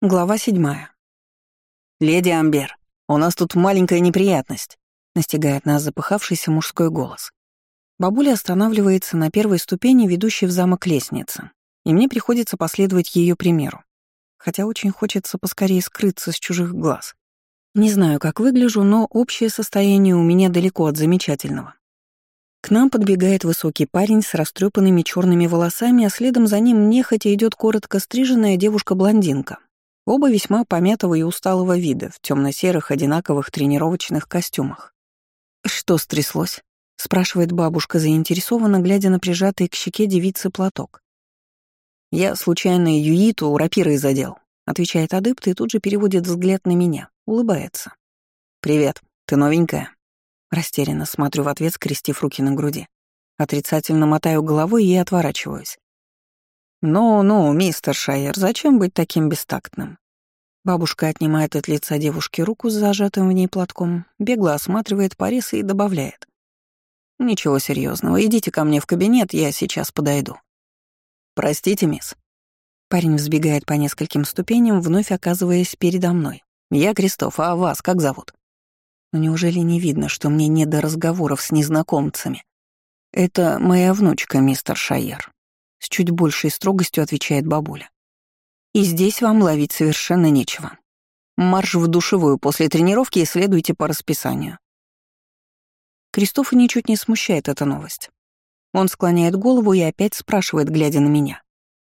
Глава седьмая. «Леди Амбер, у нас тут маленькая неприятность», — настигает нас запыхавшийся мужской голос. Бабуля останавливается на первой ступени, ведущей в замок лестницы, и мне приходится последовать ее примеру, хотя очень хочется поскорее скрыться с чужих глаз. Не знаю, как выгляжу, но общее состояние у меня далеко от замечательного. К нам подбегает высокий парень с растрепанными черными волосами, а следом за ним нехотя идет коротко стриженная девушка-блондинка, Оба весьма помятого и усталого вида, в темно-серых одинаковых тренировочных костюмах. «Что стряслось?» — спрашивает бабушка, заинтересованно глядя на прижатый к щеке девицы платок. «Я случайно Юиту рапирой задел», — отвечает адепт и тут же переводит взгляд на меня, улыбается. «Привет, ты новенькая?» Растерянно смотрю в ответ, скрестив руки на груди. Отрицательно мотаю головой и отворачиваюсь. «Ну-ну, мистер Шайер, зачем быть таким бестактным?» Бабушка отнимает от лица девушки руку с зажатым в ней платком, бегло осматривает порез и добавляет. «Ничего серьезного, идите ко мне в кабинет, я сейчас подойду». «Простите, мисс». Парень взбегает по нескольким ступеням, вновь оказываясь передо мной. «Я Кристоф, а вас как зовут?» Но неужели не видно, что мне не до разговоров с незнакомцами? «Это моя внучка, мистер Шайер», с чуть большей строгостью отвечает бабуля. И здесь вам ловить совершенно нечего. Марш в душевую после тренировки и следуйте по расписанию. Кристофа ничуть не смущает эта новость. Он склоняет голову и опять спрашивает, глядя на меня.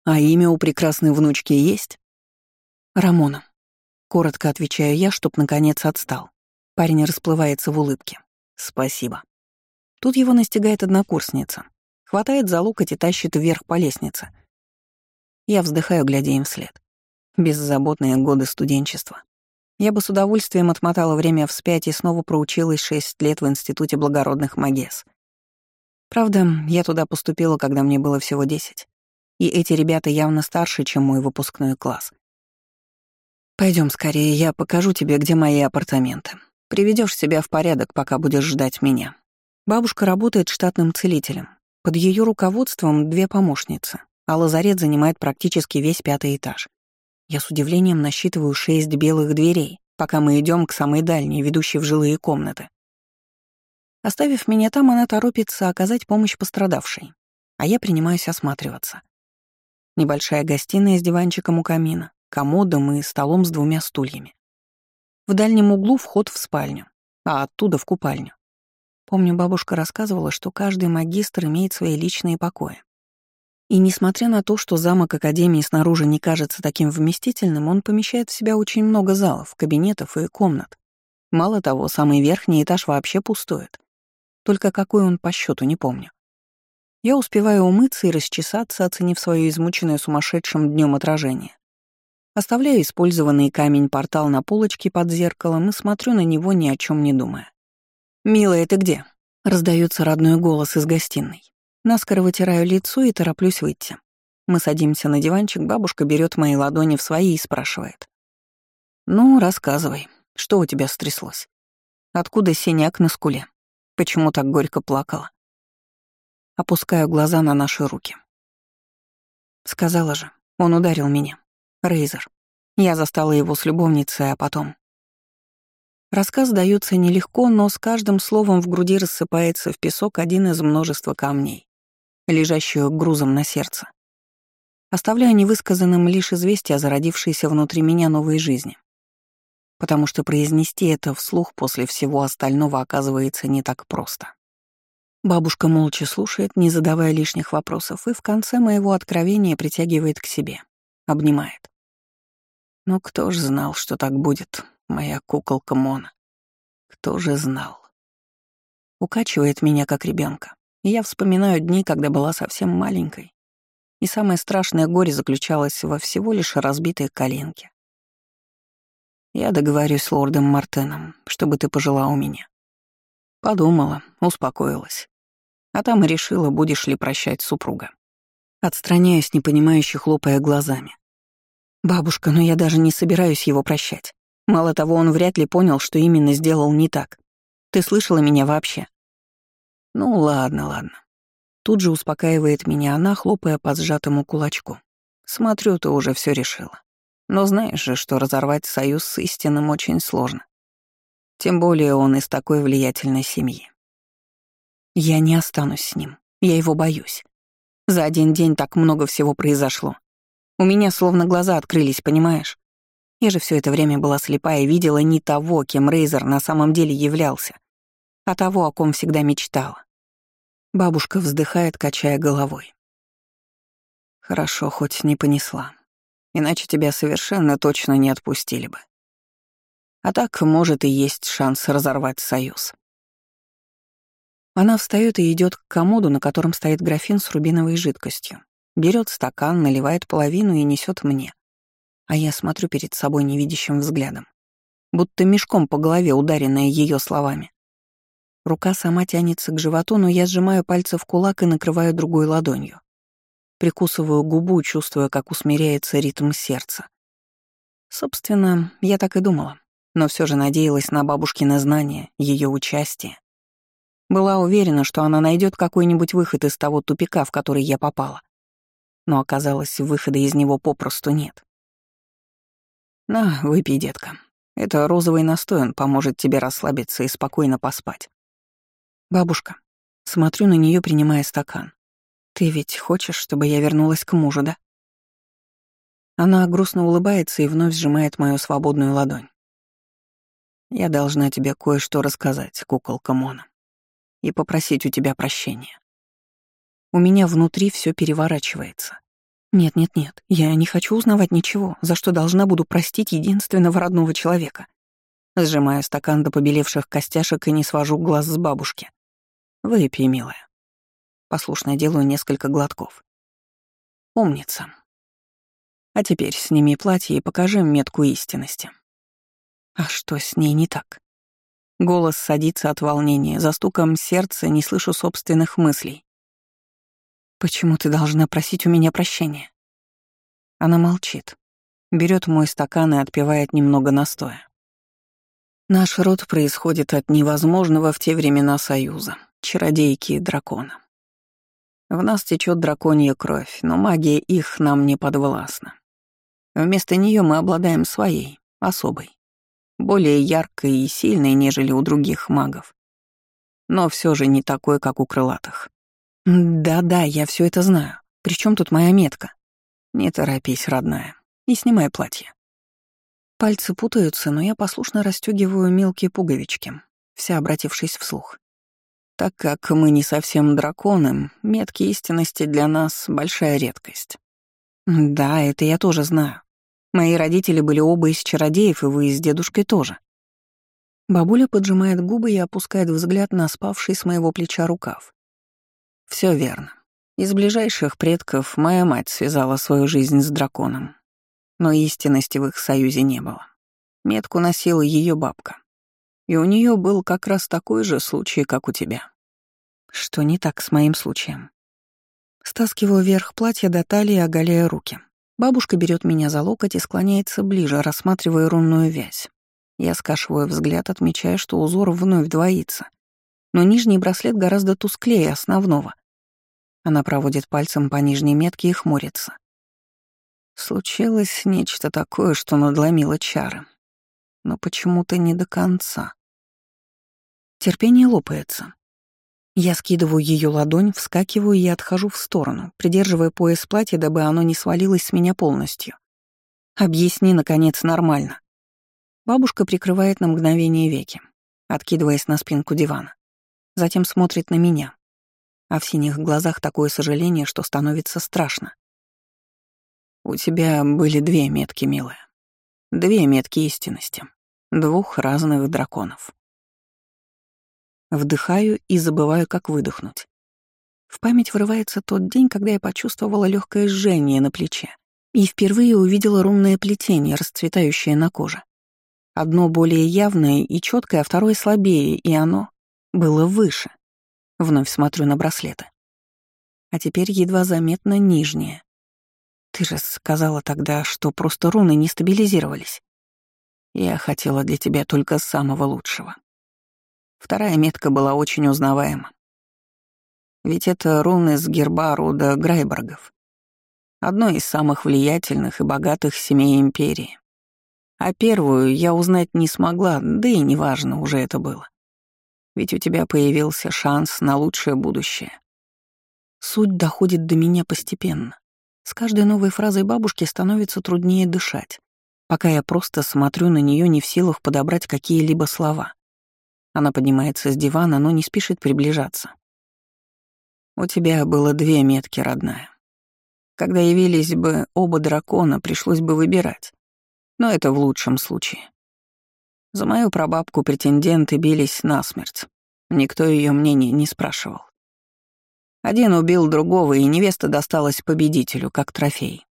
«А имя у прекрасной внучки есть?» «Рамона». Коротко отвечаю я, чтоб наконец отстал. Парень расплывается в улыбке. «Спасибо». Тут его настигает однокурсница. Хватает за локоть и тащит вверх по лестнице. Я вздыхаю, глядя им вслед. Беззаботные годы студенчества. Я бы с удовольствием отмотала время вспять и снова проучилась шесть лет в Институте благородных магес. Правда, я туда поступила, когда мне было всего десять. И эти ребята явно старше, чем мой выпускной класс. Пойдем скорее, я покажу тебе, где мои апартаменты. Приведешь себя в порядок, пока будешь ждать меня. Бабушка работает штатным целителем, под ее руководством две помощницы, а лазарет занимает практически весь пятый этаж. Я с удивлением насчитываю шесть белых дверей, пока мы идем к самой дальней, ведущей в жилые комнаты. Оставив меня там, она торопится оказать помощь пострадавшей, а я принимаюсь осматриваться. Небольшая гостиная с диванчиком у камина, комодом и столом с двумя стульями. В дальнем углу вход в спальню, а оттуда в купальню. Помню, бабушка рассказывала, что каждый магистр имеет свои личные покои. И несмотря на то, что замок Академии снаружи не кажется таким вместительным, он помещает в себя очень много залов, кабинетов и комнат. Мало того, самый верхний этаж вообще пустует. Только какой он по счету, не помню. Я успеваю умыться и расчесаться, оценив свое измученное сумасшедшим днем отражение. Оставляю использованный камень-портал на полочке под зеркалом и смотрю на него, ни о чем не думая. «Милая, ты где?» — раздается родной голос из гостиной. Наскоро вытираю лицо и тороплюсь выйти. Мы садимся на диванчик, бабушка берет мои ладони в свои и спрашивает. «Ну, рассказывай, что у тебя стряслось? Откуда синяк на скуле? Почему так горько плакала?» Опускаю глаза на наши руки. Сказала же, он ударил меня. Рейзер. Я застала его с любовницей, а потом... Рассказ дается нелегко, но с каждым словом в груди рассыпается в песок один из множества камней, лежащих грузом на сердце. Оставляю невысказанным лишь известие о зародившейся внутри меня новой жизни. Потому что произнести это вслух после всего остального оказывается не так просто. Бабушка молча слушает, не задавая лишних вопросов, и в конце моего откровения притягивает к себе, обнимает. Но кто ж знал, что так будет, моя куколка Мона. Кто же знал? Укачивает меня, как ребенка. И я вспоминаю дни, когда была совсем маленькой. И самое страшное горе заключалось во всего лишь разбитой коленке. Я договорюсь с лордом Мартеном, чтобы ты пожила у меня. Подумала, успокоилась. А там и решила, будешь ли прощать супруга. Отстраняюсь, непонимающе хлопая глазами. «Бабушка, но я даже не собираюсь его прощать. Мало того, он вряд ли понял, что именно сделал не так. Ты слышала меня вообще? Ну ладно, ладно. Тут же успокаивает меня она, хлопая по сжатому кулачку. Смотрю, ты уже все решила. Но знаешь же, что разорвать союз с истинным очень сложно. Тем более он из такой влиятельной семьи. Я не останусь с ним. Я его боюсь. За один день так много всего произошло. У меня словно глаза открылись, понимаешь? Я же все это время была слепая и видела не того, кем Рейзер на самом деле являлся, а того, о ком всегда мечтала. Бабушка вздыхает, качая головой. Хорошо, хоть не понесла. Иначе тебя совершенно точно не отпустили бы. А так, может, и есть шанс разорвать союз. Она встает и идет к комоду, на котором стоит графин с рубиновой жидкостью. Берет стакан, наливает половину и несет мне. А я смотрю перед собой невидящим взглядом, будто мешком по голове, ударенная ее словами. Рука сама тянется к животу, но я сжимаю пальцы в кулак и накрываю другой ладонью. Прикусываю губу, чувствуя, как усмиряется ритм сердца. Собственно, я так и думала, но все же надеялась на бабушкины знания, ее участие. Была уверена, что она найдет какой-нибудь выход из того тупика, в который я попала. Но оказалось, выхода из него попросту нет. «На, выпей, детка. Это розовый настой, он поможет тебе расслабиться и спокойно поспать». «Бабушка». Смотрю на нее, принимая стакан. «Ты ведь хочешь, чтобы я вернулась к мужу, да?» Она грустно улыбается и вновь сжимает мою свободную ладонь. «Я должна тебе кое-что рассказать, куколка Мона, и попросить у тебя прощения». У меня внутри все переворачивается. Нет-нет-нет, я не хочу узнавать ничего, за что должна буду простить единственного родного человека. Сжимаю стакан до побелевших костяшек и не свожу глаз с бабушки. Выпей, милая. Послушно делаю несколько глотков. Умница. А теперь сними платье и покажи метку истинности. А что с ней не так? Голос садится от волнения, за стуком сердца не слышу собственных мыслей. Почему ты должна просить у меня прощения? Она молчит, берет мой стакан и отпивает немного настоя. Наш род происходит от невозможного в те времена союза чародейки и дракона. В нас течет драконья кровь, но магия их нам не подвластна. Вместо нее мы обладаем своей, особой, более яркой и сильной, нежели у других магов. Но все же не такой, как у крылатых. Да-да, я все это знаю. Причем тут моя метка? Не торопись, родная, и снимай платье. Пальцы путаются, но я послушно расстегиваю мелкие пуговички, вся обратившись вслух. Так как мы не совсем драконы, метки истинности для нас — большая редкость. Да, это я тоже знаю. Мои родители были оба из чародеев, и вы с дедушкой тоже. Бабуля поджимает губы и опускает взгляд на спавший с моего плеча рукав. Все верно. Из ближайших предков моя мать связала свою жизнь с драконом. Но истинности в их союзе не было. Метку носила ее бабка. И у нее был как раз такой же случай, как у тебя. Что не так с моим случаем? Стаскиваю вверх платья до талии, оголяя руки. Бабушка берет меня за локоть и склоняется ближе, рассматривая рунную вязь. Я скашиваю взгляд, отмечая, что узор вновь двоится. Но нижний браслет гораздо тусклее основного. Она проводит пальцем по нижней метке и хмурится. Случилось нечто такое, что надломило чары но почему-то не до конца. Терпение лопается. Я скидываю ее ладонь, вскакиваю и отхожу в сторону, придерживая пояс платья, дабы оно не свалилось с меня полностью. «Объясни, наконец, нормально». Бабушка прикрывает на мгновение веки, откидываясь на спинку дивана. Затем смотрит на меня. А в синих глазах такое сожаление, что становится страшно. «У тебя были две метки, милая. Две метки истинности двух разных драконов. Вдыхаю и забываю, как выдохнуть. В память врывается тот день, когда я почувствовала легкое жжение на плече и впервые увидела рунное плетение, расцветающее на коже. Одно более явное и четкое, а второе слабее, и оно было выше. Вновь смотрю на браслеты. А теперь едва заметно нижнее. Ты же сказала тогда, что просто руны не стабилизировались. Я хотела для тебя только самого лучшего. Вторая метка была очень узнаваема. Ведь это руны с герба рода Грайборгов. одной из самых влиятельных и богатых семей империи. А первую я узнать не смогла, да и неважно уже это было. Ведь у тебя появился шанс на лучшее будущее. Суть доходит до меня постепенно. С каждой новой фразой бабушки становится труднее дышать, пока я просто смотрю на нее не в силах подобрать какие-либо слова. Она поднимается с дивана, но не спешит приближаться. У тебя было две метки, родная. Когда явились бы оба дракона, пришлось бы выбирать. Но это в лучшем случае. За мою прабабку претенденты бились насмерть. Никто ее мнения не спрашивал. Один убил другого, и невеста досталась победителю, как трофей.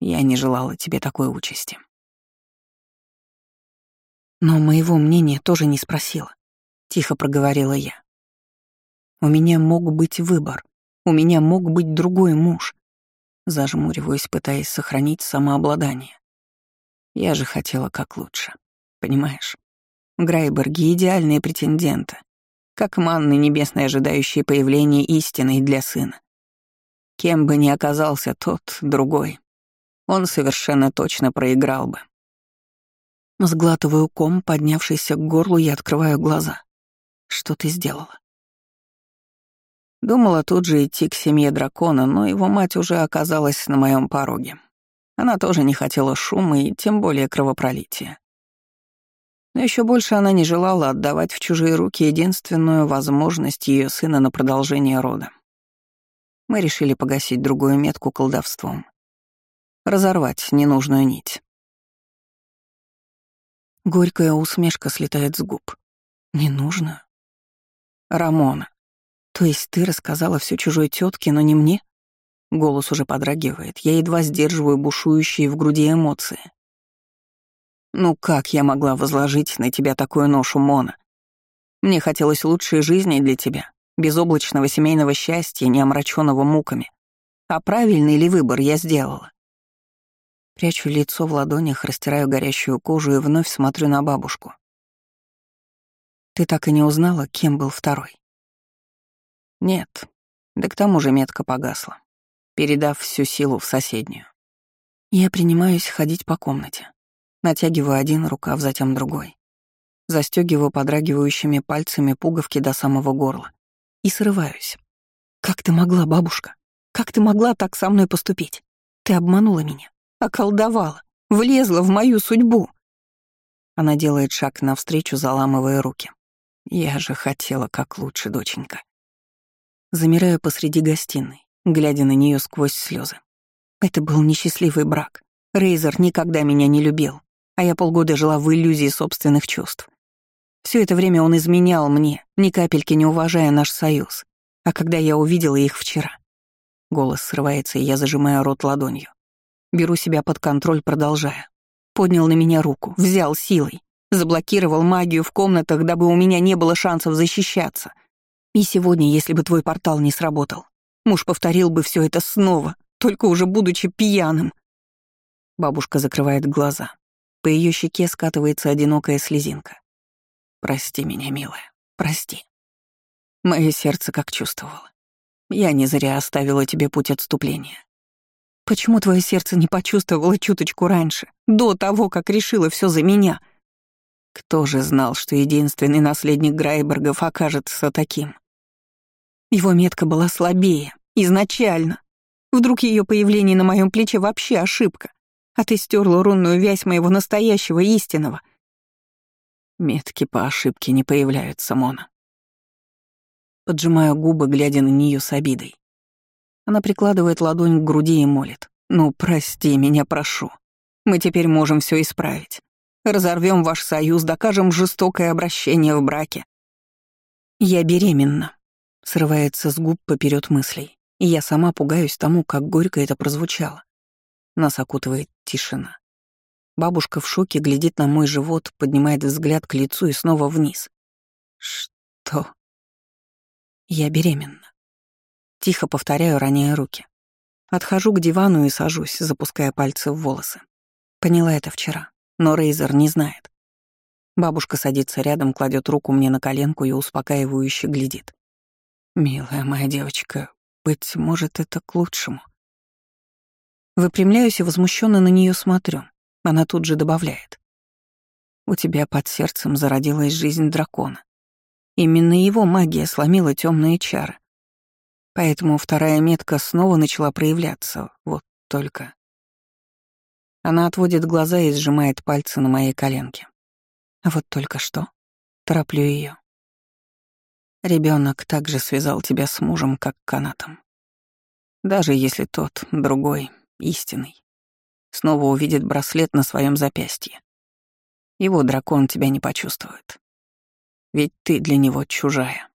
Я не желала тебе такой участи. Но моего мнения тоже не спросила. Тихо проговорила я. У меня мог быть выбор. У меня мог быть другой муж. Зажмуриваюсь, пытаясь сохранить самообладание. Я же хотела как лучше. Понимаешь? Грайберги — идеальные претенденты как манны небесной, ожидающие появления истины для сына. Кем бы ни оказался тот, другой, он совершенно точно проиграл бы. Сглатываю ком, поднявшийся к горлу, и открываю глаза. Что ты сделала? Думала тут же идти к семье дракона, но его мать уже оказалась на моем пороге. Она тоже не хотела шума и тем более кровопролития. Но еще больше она не желала отдавать в чужие руки единственную возможность ее сына на продолжение рода. Мы решили погасить другую метку колдовством. Разорвать ненужную нить. Горькая усмешка слетает с губ. Ненужную? Рамона. То есть ты рассказала все чужой тетке, но не мне? Голос уже подрагивает. Я едва сдерживаю бушующие в груди эмоции. Ну как я могла возложить на тебя такую ношу, Мона? Мне хотелось лучшей жизни для тебя, безоблачного семейного счастья, не омраченного муками. А правильный ли выбор я сделала? Прячу лицо в ладонях, растираю горящую кожу и вновь смотрю на бабушку. Ты так и не узнала, кем был второй? Нет. Да к тому же метка погасла, передав всю силу в соседнюю. Я принимаюсь ходить по комнате. Натягиваю один рукав, затем другой. Застегиваю подрагивающими пальцами пуговки до самого горла. И срываюсь. «Как ты могла, бабушка? Как ты могла так со мной поступить? Ты обманула меня, околдовала, влезла в мою судьбу». Она делает шаг навстречу, заламывая руки. «Я же хотела как лучше, доченька». Замираю посреди гостиной, глядя на нее сквозь слезы. Это был несчастливый брак. Рейзер никогда меня не любил а я полгода жила в иллюзии собственных чувств. Все это время он изменял мне, ни капельки не уважая наш союз. А когда я увидела их вчера... Голос срывается, и я зажимаю рот ладонью. Беру себя под контроль, продолжая. Поднял на меня руку, взял силой, заблокировал магию в комнатах, дабы у меня не было шансов защищаться. И сегодня, если бы твой портал не сработал, муж повторил бы все это снова, только уже будучи пьяным. Бабушка закрывает глаза, по ее щеке скатывается одинокая слезинка. «Прости меня, милая, прости. Мое сердце как чувствовало. Я не зря оставила тебе путь отступления. Почему твое сердце не почувствовало чуточку раньше, до того, как решила все за меня? Кто же знал, что единственный наследник Грайбергов окажется таким? Его метка была слабее, изначально. Вдруг ее появление на моем плече вообще ошибка? А ты стерла рунную вязь моего настоящего истинного. Метки по ошибке не появляются, Мона. Поджимаю губы, глядя на нее с обидой. Она прикладывает ладонь к груди и молит. «Ну, прости меня, прошу. Мы теперь можем все исправить. Разорвем ваш союз, докажем жестокое обращение в браке». «Я беременна», — срывается с губ поперед мыслей, и я сама пугаюсь тому, как горько это прозвучало. Нас окутывает тишина. Бабушка в шоке глядит на мой живот, поднимает взгляд к лицу и снова вниз. Что? Я беременна. Тихо повторяю, роняя руки. Отхожу к дивану и сажусь, запуская пальцы в волосы. Поняла это вчера, но Рейзер не знает. Бабушка садится рядом, кладет руку мне на коленку и успокаивающе глядит. «Милая моя девочка, быть может, это к лучшему». Выпрямляюсь и возмущенно на нее смотрю. Она тут же добавляет. У тебя под сердцем зародилась жизнь дракона. Именно его магия сломила темные чары. Поэтому вторая метка снова начала проявляться, вот только. Она отводит глаза и сжимает пальцы на моей коленке. Вот только что. Тороплю ее. Ребенок также связал тебя с мужем, как канатом. Даже если тот, другой, истинный, снова увидит браслет на своем запястье. Его дракон тебя не почувствует. Ведь ты для него чужая.